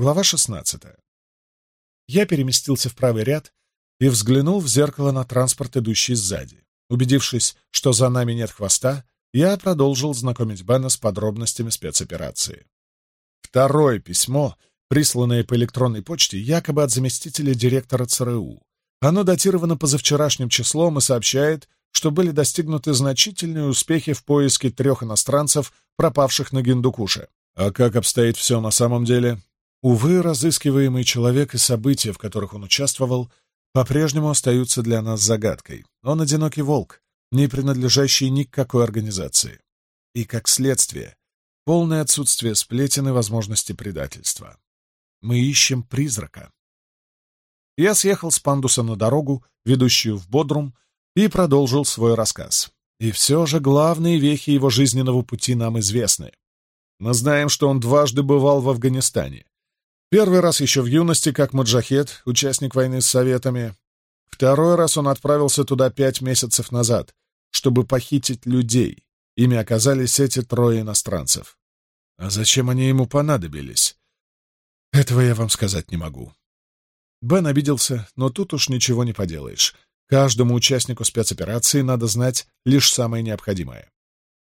Глава 16. Я переместился в правый ряд и взглянул в зеркало на транспорт, идущий сзади. Убедившись, что за нами нет хвоста, я продолжил знакомить Бена с подробностями спецоперации. Второе письмо, присланное по электронной почте, якобы от заместителя директора ЦРУ. Оно датировано позавчерашним числом и сообщает, что были достигнуты значительные успехи в поиске трех иностранцев, пропавших на Гиндукуше. А как обстоит все на самом деле? Увы, разыскиваемый человек и события, в которых он участвовал, по-прежнему остаются для нас загадкой. Он одинокий волк, не принадлежащий ни к какой организации. И, как следствие, полное отсутствие сплетен и возможности предательства. Мы ищем призрака. Я съехал с пандуса на дорогу, ведущую в Бодрум, и продолжил свой рассказ. И все же главные вехи его жизненного пути нам известны. Мы знаем, что он дважды бывал в Афганистане, Первый раз еще в юности, как Маджахет, участник войны с Советами. Второй раз он отправился туда пять месяцев назад, чтобы похитить людей. Ими оказались эти трое иностранцев. А зачем они ему понадобились? Этого я вам сказать не могу. Бен обиделся, но тут уж ничего не поделаешь. Каждому участнику спецоперации надо знать лишь самое необходимое.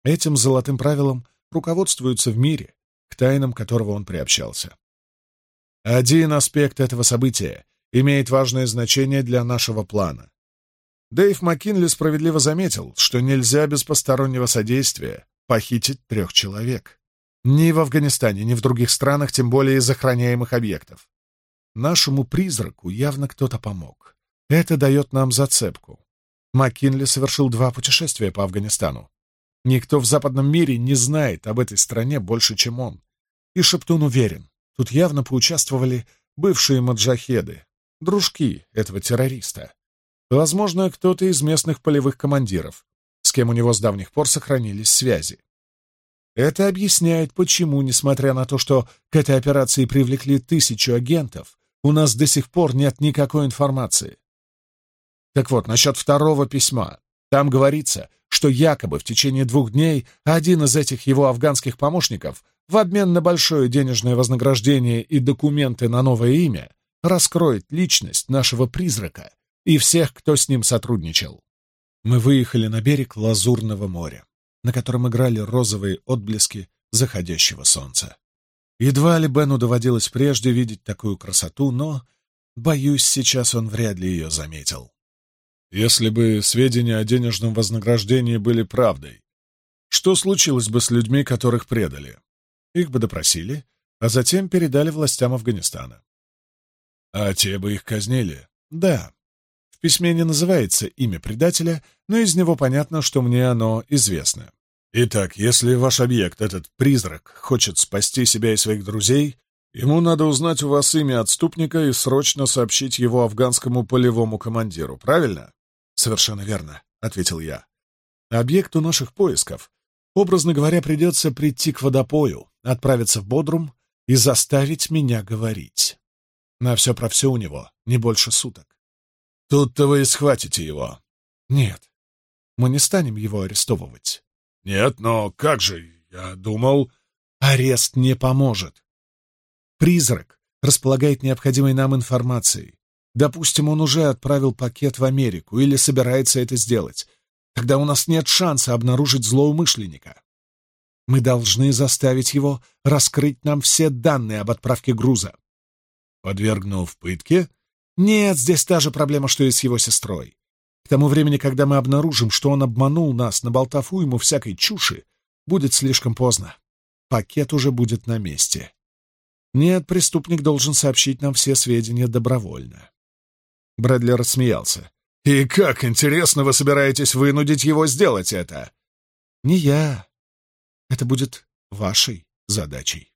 Этим золотым правилом руководствуются в мире, к тайнам которого он приобщался. Один аспект этого события имеет важное значение для нашего плана. Дэйв Маккинли справедливо заметил, что нельзя без постороннего содействия похитить трех человек. Ни в Афганистане, ни в других странах, тем более из охраняемых объектов. Нашему призраку явно кто-то помог. Это дает нам зацепку. Маккинли совершил два путешествия по Афганистану. Никто в западном мире не знает об этой стране больше, чем он. И Шептун уверен, Тут явно поучаствовали бывшие маджахеды, дружки этого террориста. Возможно, кто-то из местных полевых командиров, с кем у него с давних пор сохранились связи. Это объясняет, почему, несмотря на то, что к этой операции привлекли тысячу агентов, у нас до сих пор нет никакой информации. Так вот, насчет второго письма. Там говорится, что якобы в течение двух дней один из этих его афганских помощников в обмен на большое денежное вознаграждение и документы на новое имя, раскроет личность нашего призрака и всех, кто с ним сотрудничал. Мы выехали на берег Лазурного моря, на котором играли розовые отблески заходящего солнца. Едва ли Бену доводилось прежде видеть такую красоту, но, боюсь, сейчас он вряд ли ее заметил. Если бы сведения о денежном вознаграждении были правдой, что случилось бы с людьми, которых предали? Их бы допросили, а затем передали властям Афганистана. А те бы их казнили? Да. В письме не называется имя предателя, но из него понятно, что мне оно известно. Итак, если ваш объект, этот призрак, хочет спасти себя и своих друзей, ему надо узнать у вас имя отступника и срочно сообщить его афганскому полевому командиру, правильно? Совершенно верно, — ответил я. Объекту наших поисков, образно говоря, придется прийти к водопою, отправиться в Бодрум и заставить меня говорить. На все про все у него не больше суток. Тут-то вы и схватите его. Нет, мы не станем его арестовывать. Нет, но как же, я думал... Арест не поможет. Призрак располагает необходимой нам информацией. Допустим, он уже отправил пакет в Америку или собирается это сделать. Тогда у нас нет шанса обнаружить злоумышленника. Мы должны заставить его раскрыть нам все данные об отправке груза. Подвергнув пытке? Нет, здесь та же проблема, что и с его сестрой. К тому времени, когда мы обнаружим, что он обманул нас, наболтав ему всякой чуши, будет слишком поздно. Пакет уже будет на месте. Нет, преступник должен сообщить нам все сведения добровольно. Брэдли рассмеялся. «И как, интересно, вы собираетесь вынудить его сделать это?» «Не я. Это будет вашей задачей.